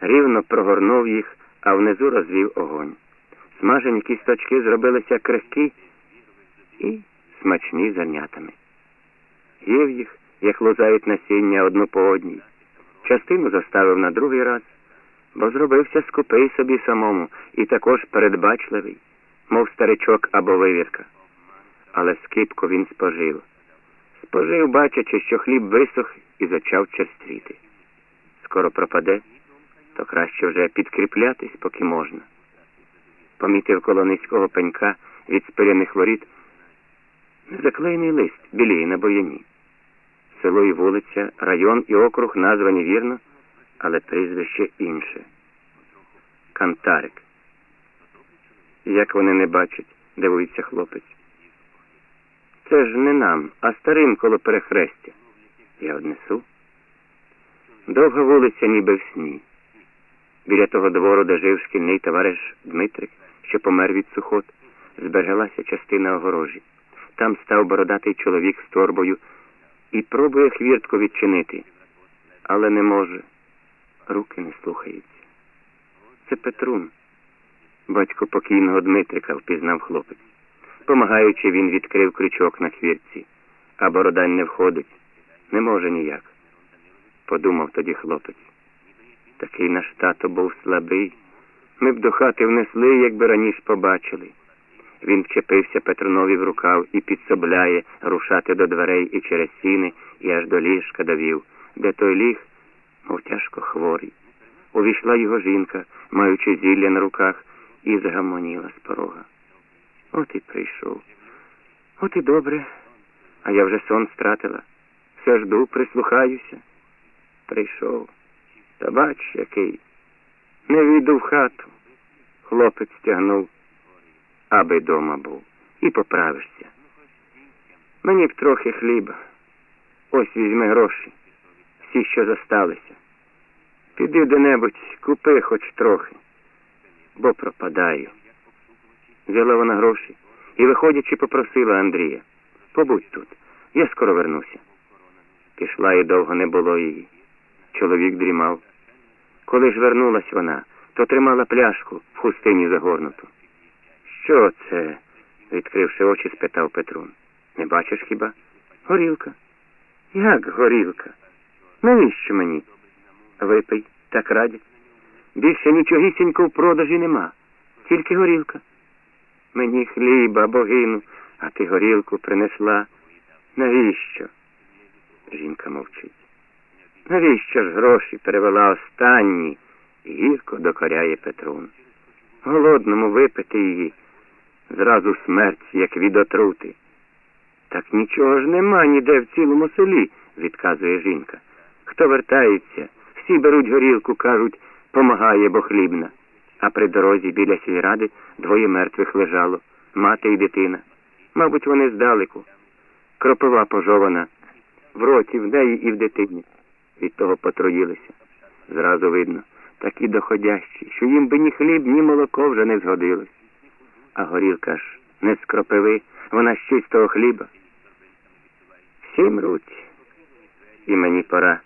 рівно прогорнув їх, а внизу розвів огонь. Смажені кісточки зробилися крихкі і смачні зернятами. Їв їх, як лузають насіння одну по одній. Частину заставив на другий раз, бо зробився скупий собі самому і також передбачливий, мов старичок або вивірка. Але скипку він спожив. Спожив, бачачи, що хліб висох і зачав черствіти. Скоро пропаде, то краще вже підкріплятись, поки можна. Помітив коло низького пенька від спиляних воріт незаклеєний лист біліє на бояні. Село і вулиця, район і округ названі вірно, але прізвище інше. Кантарик. Як вони не бачать, дивується хлопець. Це ж не нам, а старим коло перехрестя. Я однесу. Довга вулиця, ніби в сні. Біля того двору, де жив шкільний товариш Дмитрик, що помер від сухот, збереглася частина огорожі. Там став бородатий чоловік з торбою і пробує хвіртку відчинити, але не може. Руки не слухаються. Це Петрун, батько покійного Дмитрика, впізнав хлопець. Помагаючи, він відкрив крючок на хвіртці, а бородань не входить. Не може ніяк. Подумав тоді хлопець. Такий наш тато був слабий. Ми б до хати внесли, якби раніше побачили. Він вчепився Петрунові в рукав і підсобляє рушати до дверей і через сіни, і аж до ліжка довів, де той ліг, мов тяжко хворий. Увійшла його жінка, маючи зілля на руках, і загамоніла з порога. От і прийшов. От і добре, а я вже сон стратила. Все жду, прислухаюся. Прийшов. Та бач, який. Не війду в хату. Хлопець тягнув, аби дома був, і поправишся. Мені б трохи хліба. Ось візьми гроші, всі, що зосталися. Піди де-небудь, купи хоч трохи, бо пропадаю. Взяла вона гроші і, виходячи, попросила Андрія. Побудь тут, я скоро вернуся. Пішла і довго не було її. Чоловік дрімав. Коли ж вернулась вона, то тримала пляшку в хустині загорнуту. Що це? відкривши очі, спитав Петрун. Не бачиш хіба? Горілка. Як горілка? Навіщо мені? Випий, так радять. Більше нічогісінько в продажі нема, тільки горілка. Мені хліба, богину, а ти горілку принесла. Навіщо? Жінка мовчить. Навіщо ж гроші перевела останні? Гірко докоряє Петрун. Голодному випити її. Зразу смерть, як від отрути. Так нічого ж нема ніде в цілому селі, відказує жінка. Хто вертається, всі беруть горілку, кажуть, помагає, бо хлібна. А при дорозі біля сільради двоє мертвих лежало, мати і дитина. Мабуть, вони здалеку. Кропива пожована, в роті, в неї і в дитині. Від того потроїлися. Зразу видно, такі доходящі, що їм би ні хліб, ні молоко вже не згодилось. А горілка ж не з кропиви, вона з чистого хліба. Всі мруть. І мені пора,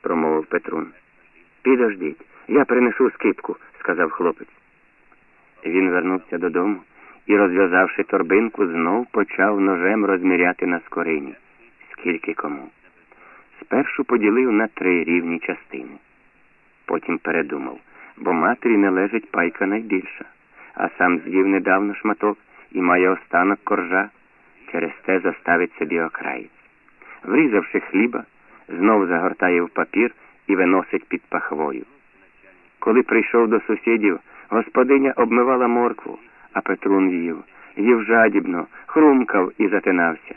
промовив Петрун. Підождіть, я принесу скипку, сказав хлопець. Він вернувся додому і, розв'язавши торбинку, знов почав ножем розміряти на скорині. Скільки кому. Спершу поділив на три рівні частини. Потім передумав, бо матері належить пайка найбільша, а сам з'їв недавно шматок і має останок коржа, через те заставить собі окраєць. Врізавши хліба, знов загортає в папір і виносить під пахвою. Коли прийшов до сусідів, господиня обмивала моркву, а Петрун їв, їв жадібно, хрумкав і затинався.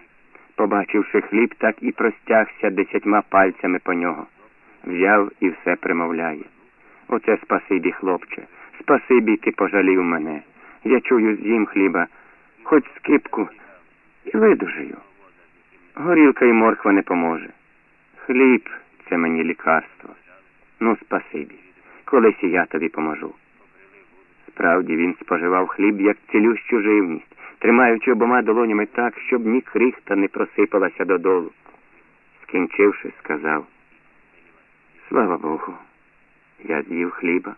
Побачивши хліб, так і простягся десятьма пальцями по нього. Взяв і все примовляє. Оце спасибі, хлопче, спасибі, ти пожалів мене. Я чую, з'їм хліба, хоч скипку, і видужаю. Горілка і морква не поможе. Хліб це мені лікарство. Ну, спасибі. Колись і я тобі поможу. Справді він споживав хліб як цілющу живність, тримаючи обома долонями так, щоб ні крихта не просипалася додолу. Скінчивши, сказав Слава Богу, Я з'їв хліба,